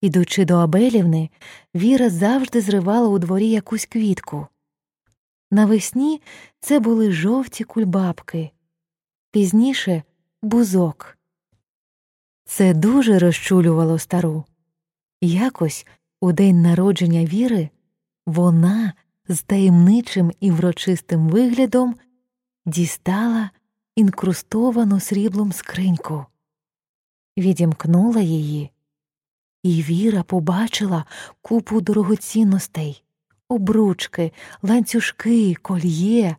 Ідучи до Абелівни, Віра завжди зривала у дворі якусь квітку. Навесні це були жовті кульбабки, пізніше бузок. Це дуже розчулювало стару. Якось у день народження Віри вона з таємничим і врочистим виглядом дістала інкрустовану сріблом скриньку, відімкнула її, і Віра побачила купу дорогоцінностей, обручки, ланцюжки, кольє.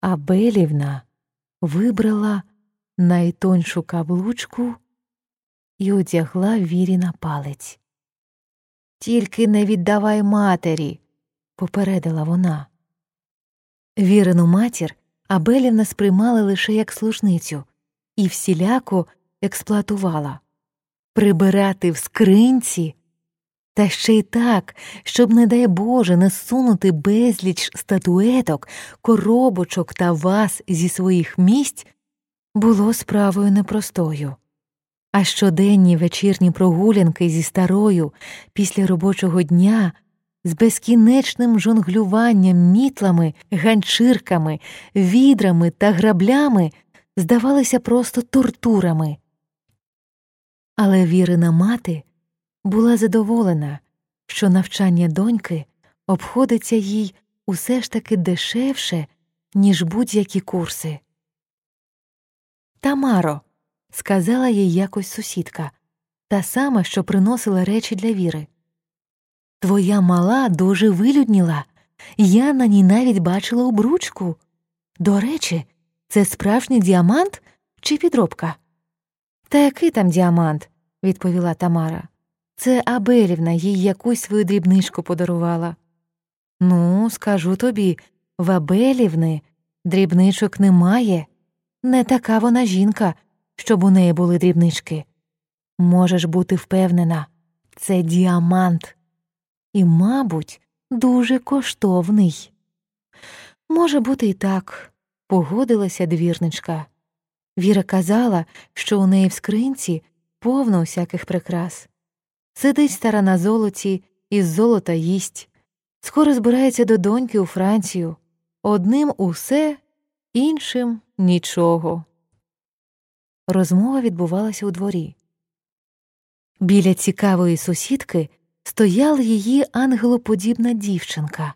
А Белівна вибрала найтоншу каблучку і одягла вірі на палець. Тільки не віддавай матері, попередила вона. Вірину матір Абелівна сприймала лише як служницю і всіляко експлуатувала прибирати в скринці, та ще й так, щоб, не дай Боже, не сунути безліч статуеток, коробочок та ваз зі своїх місць, було справою непростою. А щоденні вечірні прогулянки зі старою після робочого дня з безкінечним жонглюванням мітлами, ганчірками, відрами та граблями здавалися просто тортурами. Але вірина мати була задоволена, що навчання доньки обходиться їй усе ж таки дешевше, ніж будь-які курси. Тамаро, сказала їй якось сусідка, та сама, що приносила речі для віри. Твоя мала дуже вилюдніла, я на ній навіть бачила обручку. До речі, це справжній діамант чи підробка? Та який там діамант? відповіла Тамара. Це Абелівна їй якусь свою дрібничку подарувала. Ну, скажу тобі, в Абелівни дрібничок немає. Не така вона жінка, щоб у неї були дрібнички. Можеш бути впевнена, це діамант і, мабуть, дуже коштовний. Може бути, і так, погодилася двірничка. Віра казала, що у неї в скринці повно усяких прикрас. Сидить стара на золоті і з золота їсть. Скоро збирається до доньки у Францію. Одним усе, іншим нічого. Розмова відбувалася у дворі. Біля цікавої сусідки стояла її ангелоподібна дівчинка,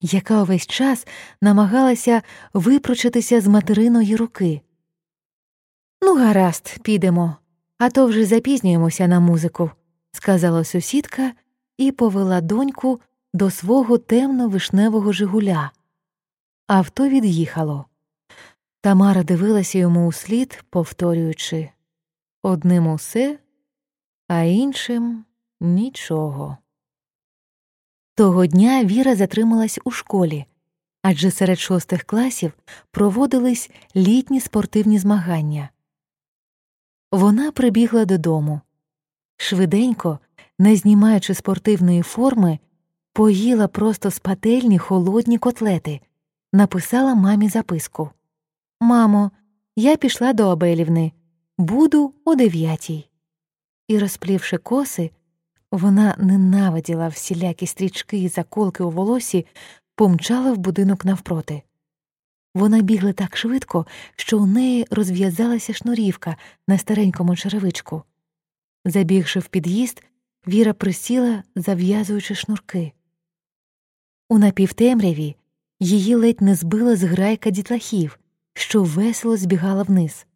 яка увесь час намагалася випрочитися з материної руки. Ну, гаразд, підемо, а то вже запізнюємося на музику, сказала сусідка і повела доньку до свого темно вишневого Жигуля. Авто від'їхало. Тамара дивилася йому услід, повторюючи одним усе, а іншим нічого. Того дня Віра затрималась у школі, адже серед шостих класів проводились літні спортивні змагання. Вона прибігла додому. Швиденько, не знімаючи спортивної форми, поїла просто з пательні холодні котлети, написала мамі записку Мамо, я пішла до Абелівни, буду о дев'ятій. І, розплівши коси, вона ненавиділа всілякі стрічки і заколки у волосі, помчала в будинок навпроти. Вона бігла так швидко, що у неї розв'язалася шнурівка на старенькому черевичку. Забігши в під'їзд, Віра присіла, зав'язуючи шнурки. У напівтемряві її ледь не збила зграйка дітлахів, що весело збігала вниз.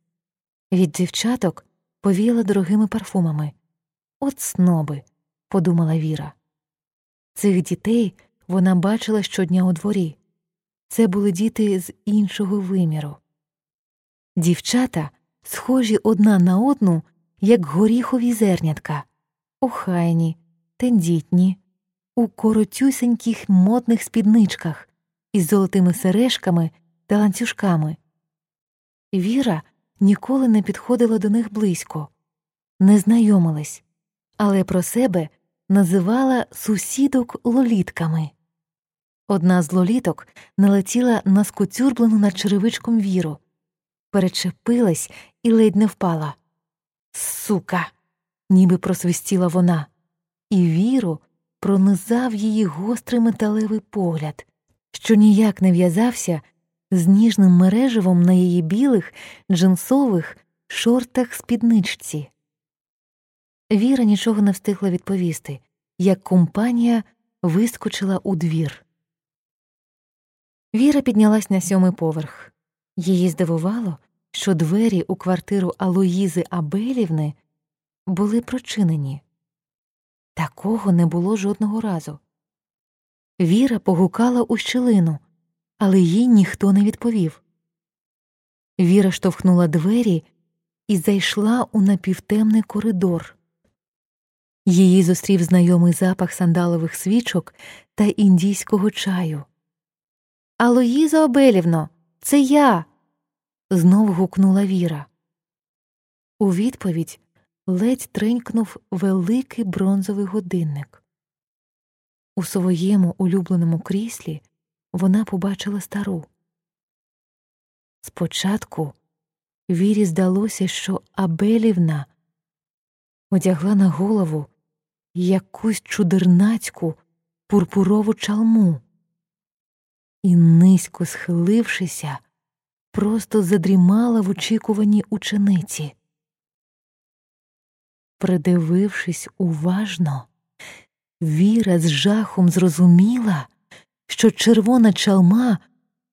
Від дівчаток повіяла дорогими парфумами. От сноби, подумала Віра. Цих дітей вона бачила щодня у дворі. Це були діти з іншого виміру. Дівчата, схожі одна на одну, як горіхові зернятка, охайні, тендітні, у коротюсеньких модних спідничках із золотими сережками та ланцюжками. Віра ніколи не підходила до них близько, не знайомилась, але про себе називала сусідок лолітками. Одна з лоліток налетіла на скоцюрблену над черевичком віру, перечепилась і ледь не впала. Сука. ніби просвистіла вона, і віру пронизав її гострий металевий погляд, що ніяк не в'язався з ніжним мереживом на її білих джинсових шортах спідничці. Віра нічого не встигла відповісти, як компанія вискочила у двір. Віра піднялась на сьомий поверх. Її здивувало, що двері у квартиру Алоїзи Абелівни були прочинені. Такого не було жодного разу. Віра погукала у щілину, але їй ніхто не відповів. Віра штовхнула двері і зайшла у напівтемний коридор. Її зустрів знайомий запах сандалових свічок та індійського чаю. Алоїза Обелівно, це я. знов гукнула Віра. У відповідь ледь тренькнув великий бронзовий годинник. У своєму улюбленому кріслі вона побачила стару. Спочатку Вірі здалося, що Абелівна одягла на голову якусь чудернацьку пурпурову чалму і, низько схилившися, просто задрімала в очікуванні учениці. Придивившись уважно, Віра з жахом зрозуміла, що червона чалма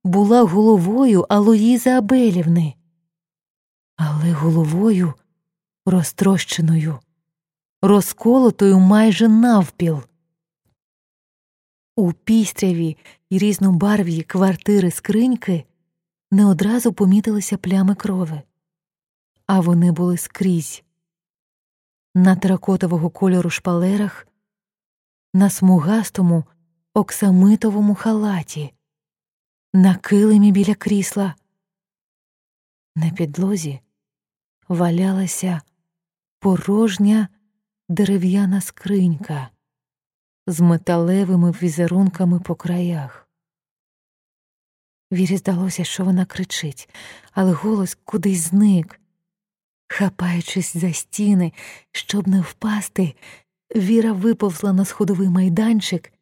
була головою Алоїзи Абелівни, але головою розтрощеною, розколотою майже навпіл. У пістряві й різнобарв'ї квартири скриньки не одразу помітилися плями крови, а вони були скрізь на теракотового кольору шпалерах, на смугастому оксамитовому халаті, на килимі біля крісла. На підлозі валялася порожня дерев'яна скринька з металевими візерунками по краях. Вірі здалося, що вона кричить, але голос кудись зник. Хапаючись за стіни, щоб не впасти, Віра виповзла на сходовий майданчик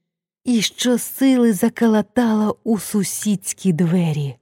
і щосили закалатала у сусідські двері.